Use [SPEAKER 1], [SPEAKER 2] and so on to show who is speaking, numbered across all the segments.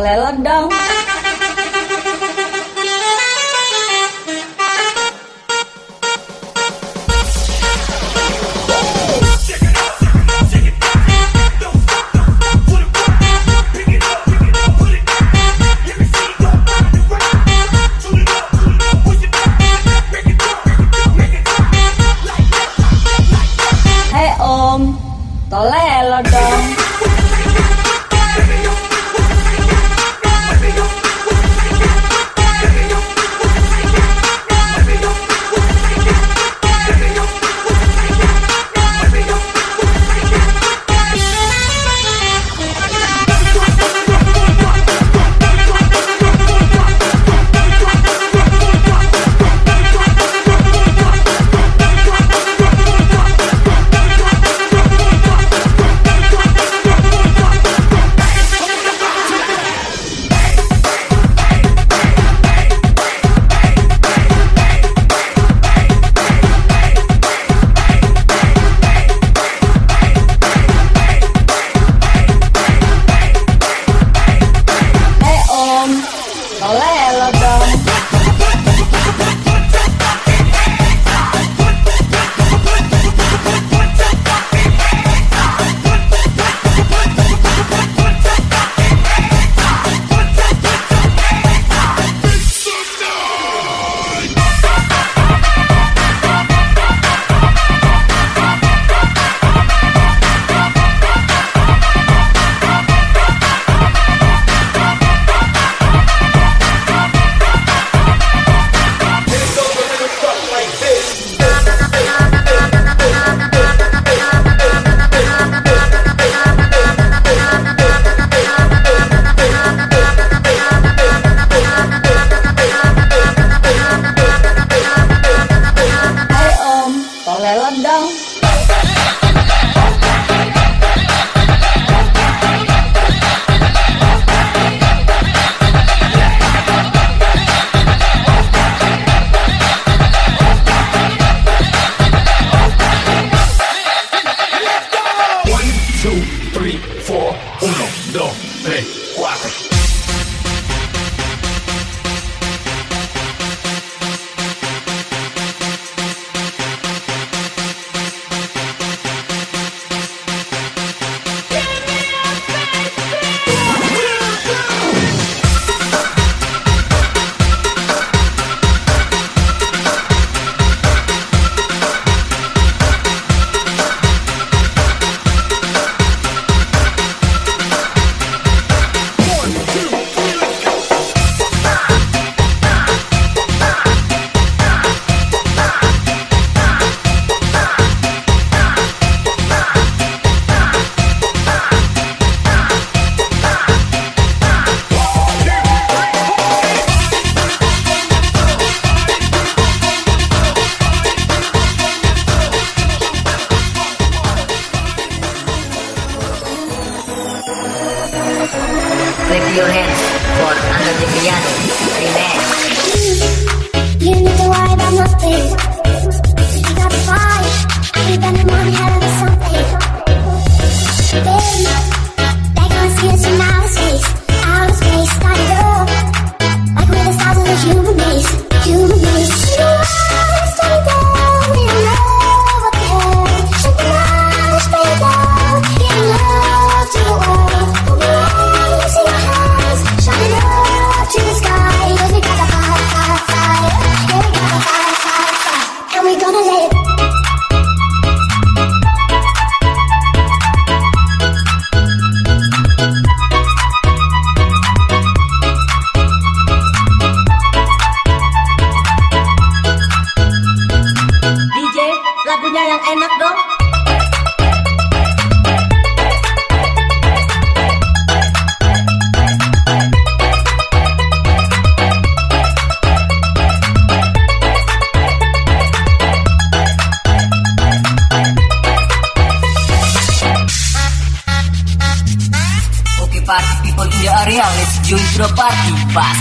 [SPEAKER 1] lẹ lên đơn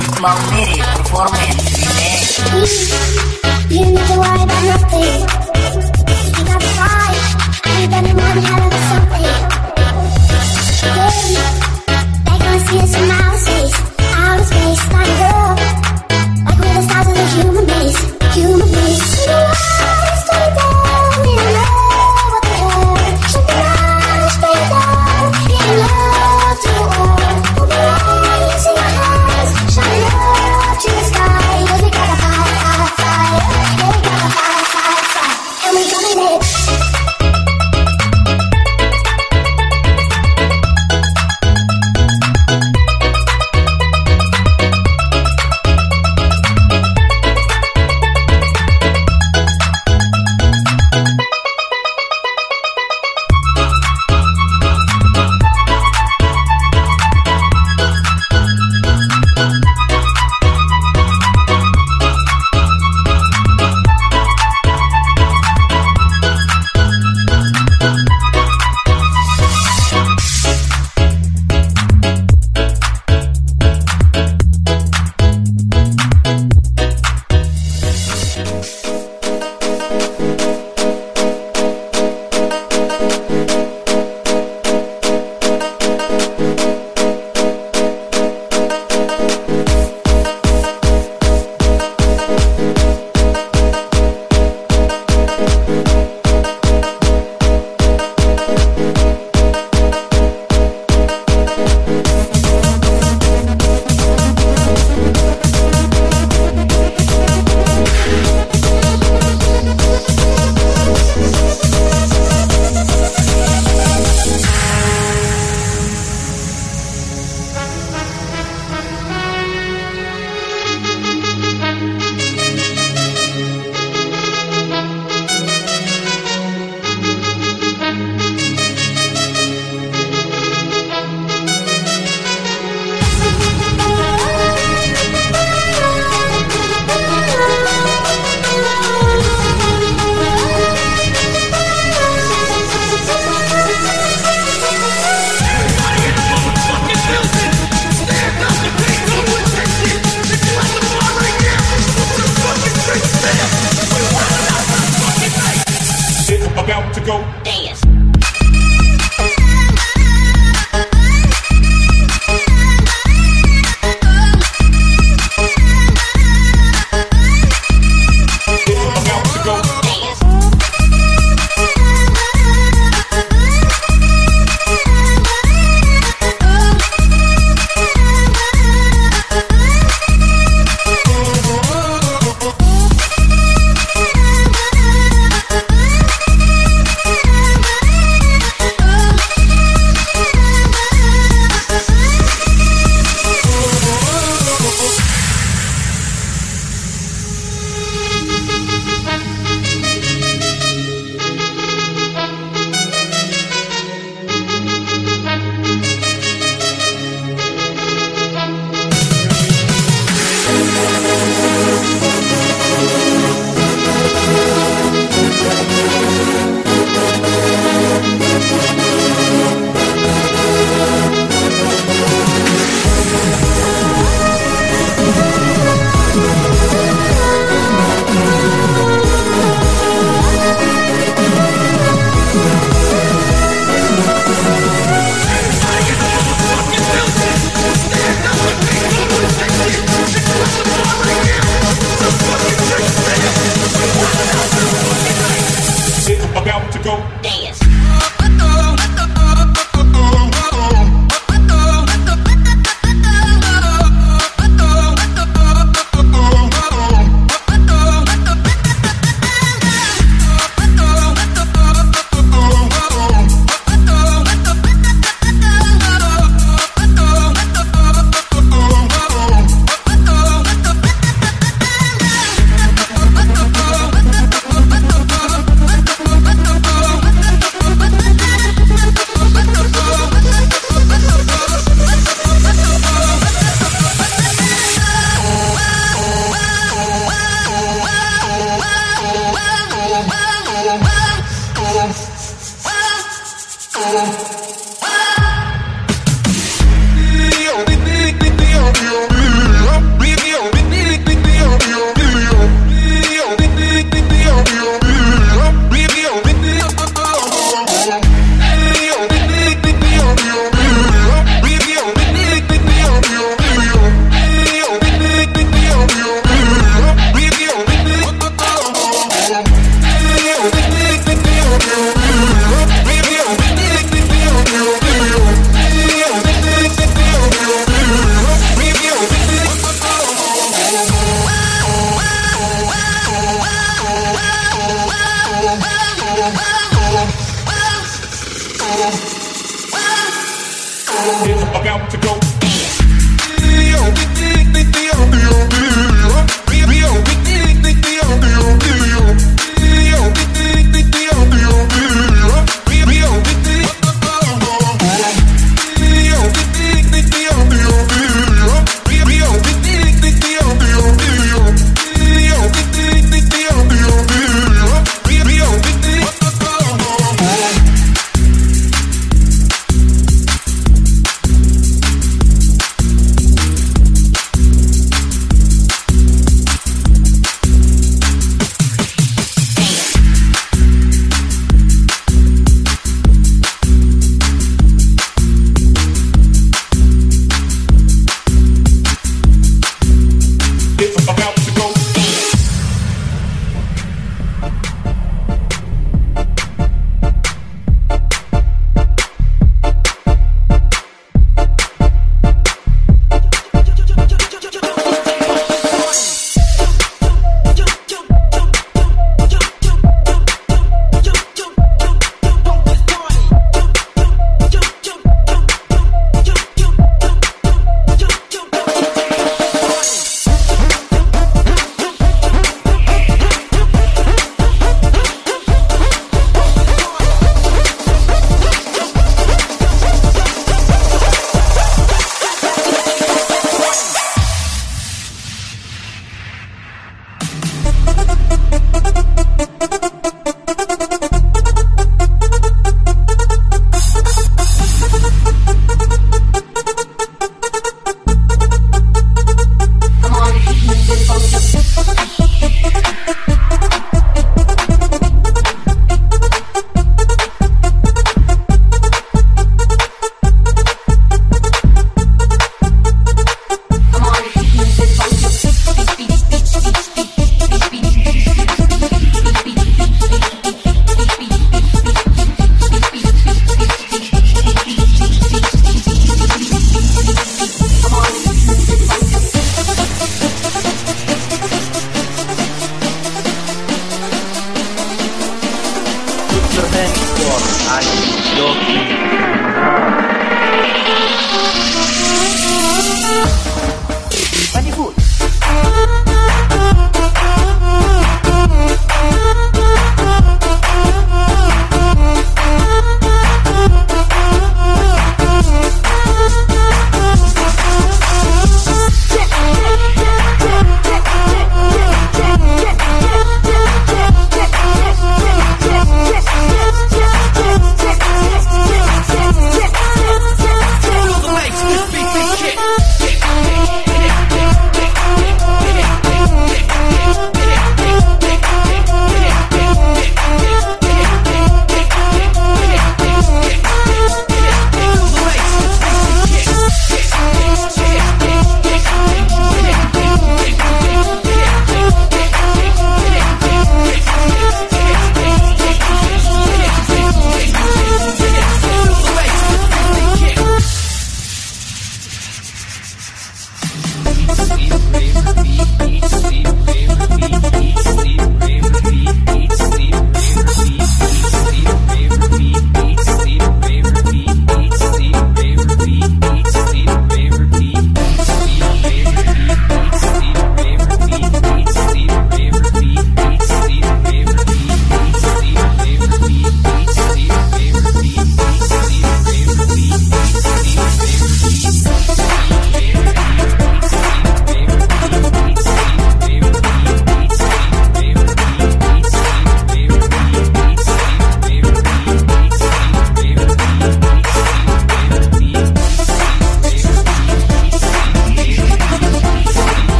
[SPEAKER 1] Performance
[SPEAKER 2] You need nothing. Got have they gonna see us outer space. Outer space, to
[SPEAKER 3] go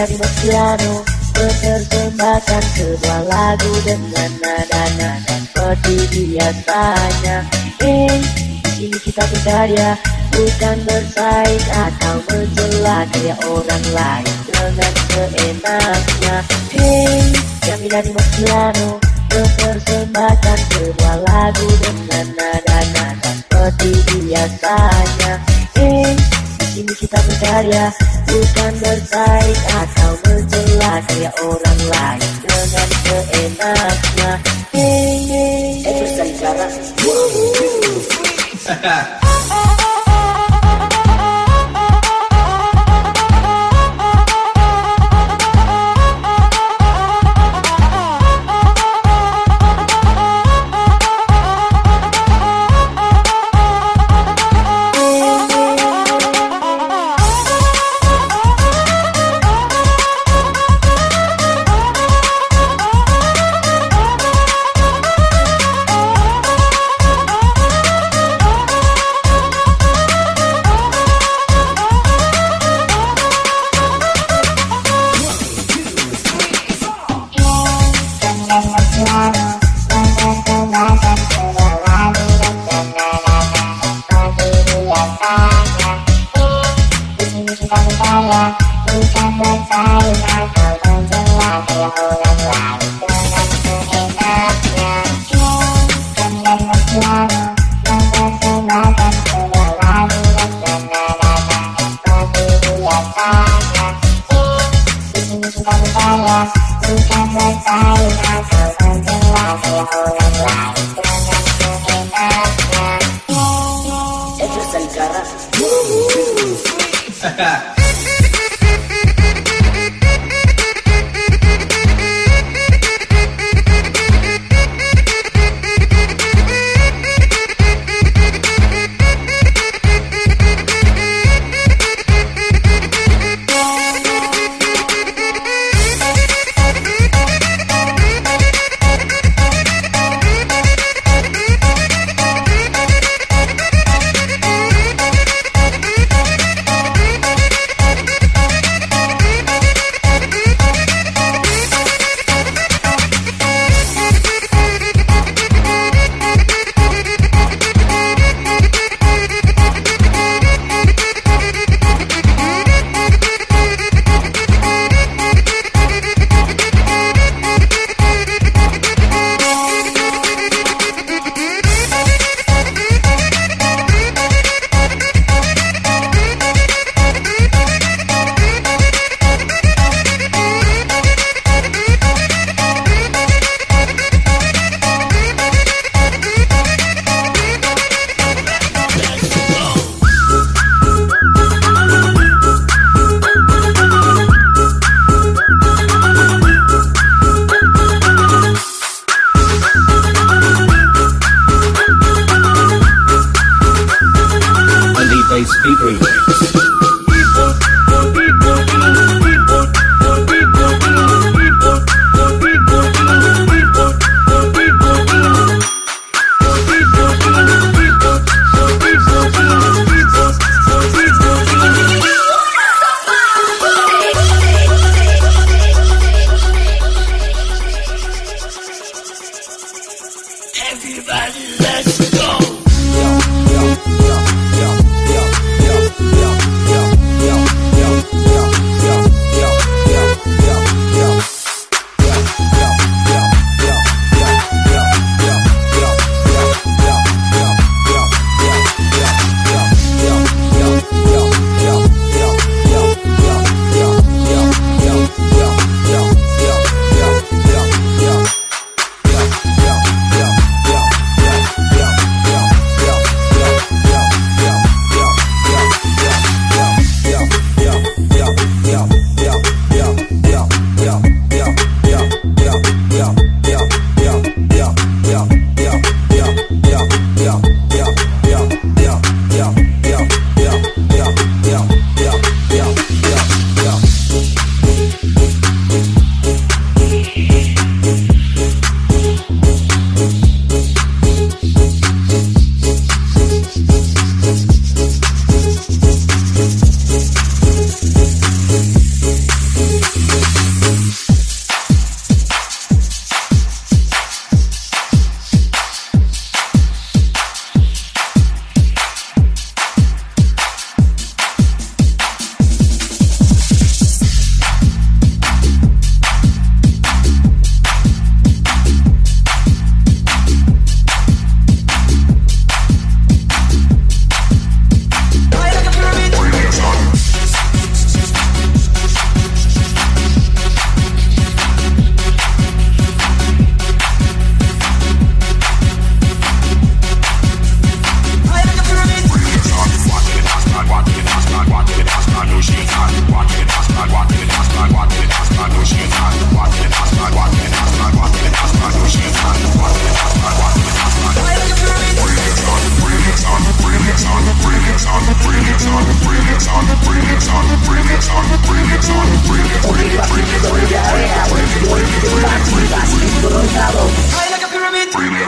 [SPEAKER 4] dari Marciano Menersembahkan sebuah lagu dengan nada-nada. Seperti biasanya Eh, di sini kita berkarya Bukan bersaing atau mencela kayak orang lain. Dengan seenaknya Hey, kami dari Marciano Mempersembahkan sebuah lagu dengan nada-nada. Seperti biasanya Eh, sini kita berkarya Bukan bersaing atau mencela kayak orang lain Dengan seenaknya. Hey, hey, hey.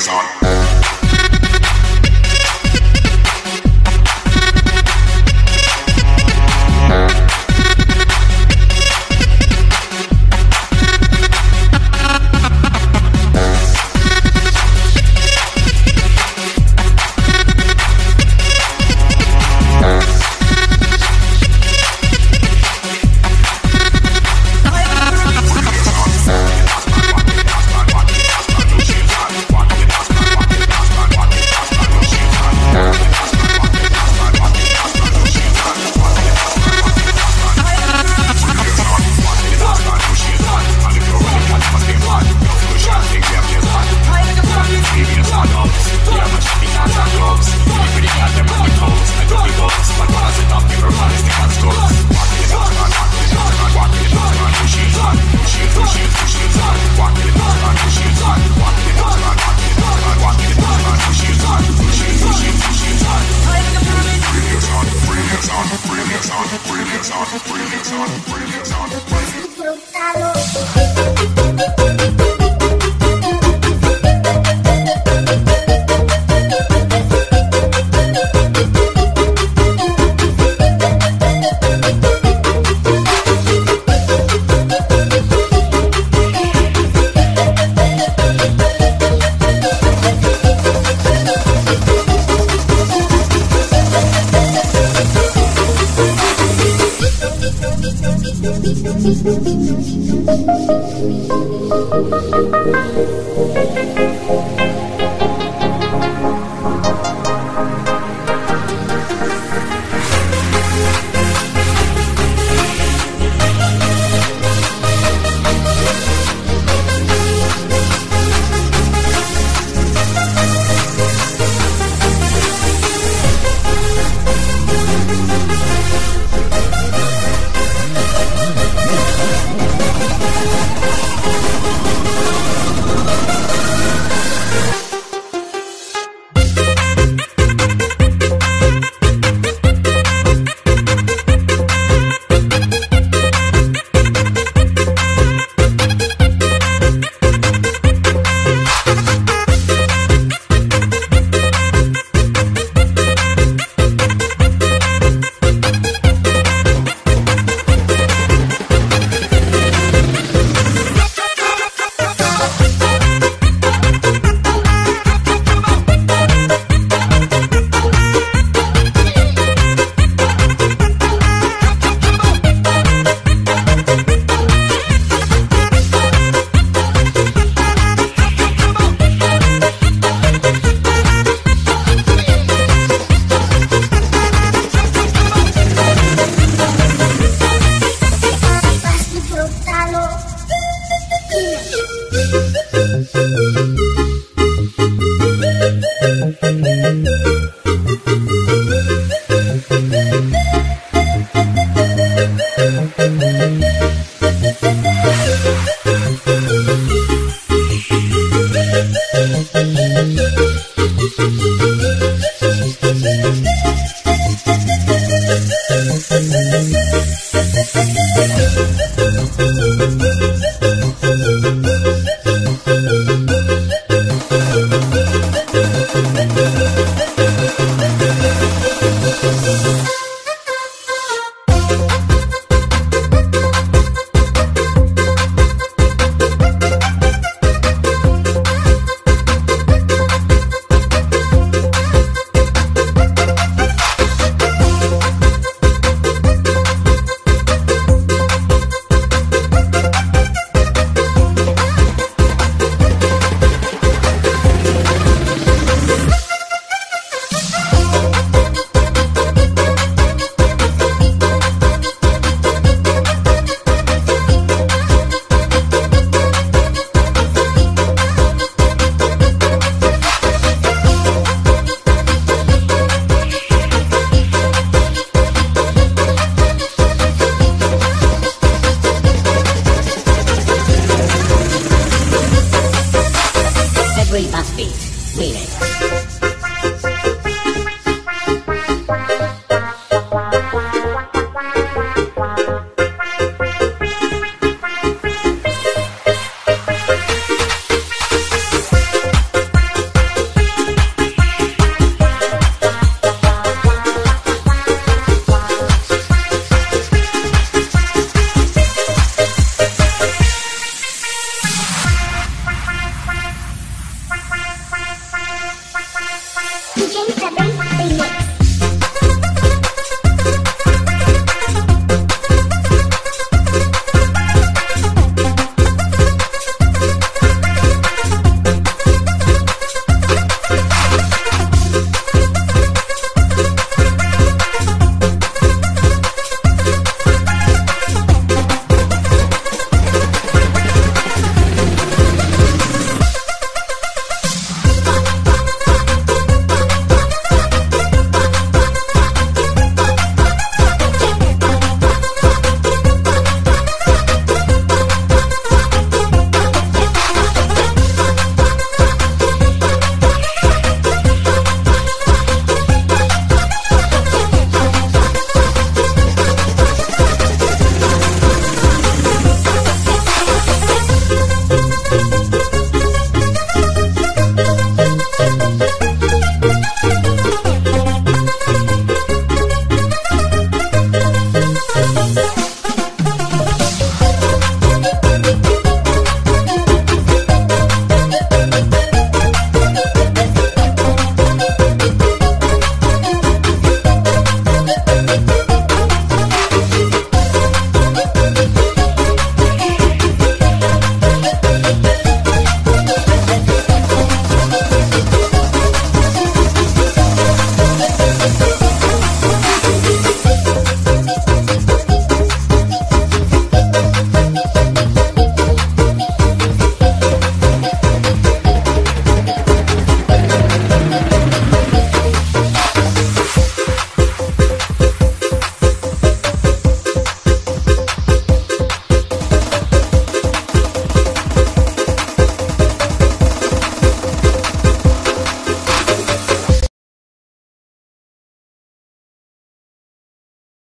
[SPEAKER 1] Amazon. Bring it on, bring it on, bring it on. Thank you.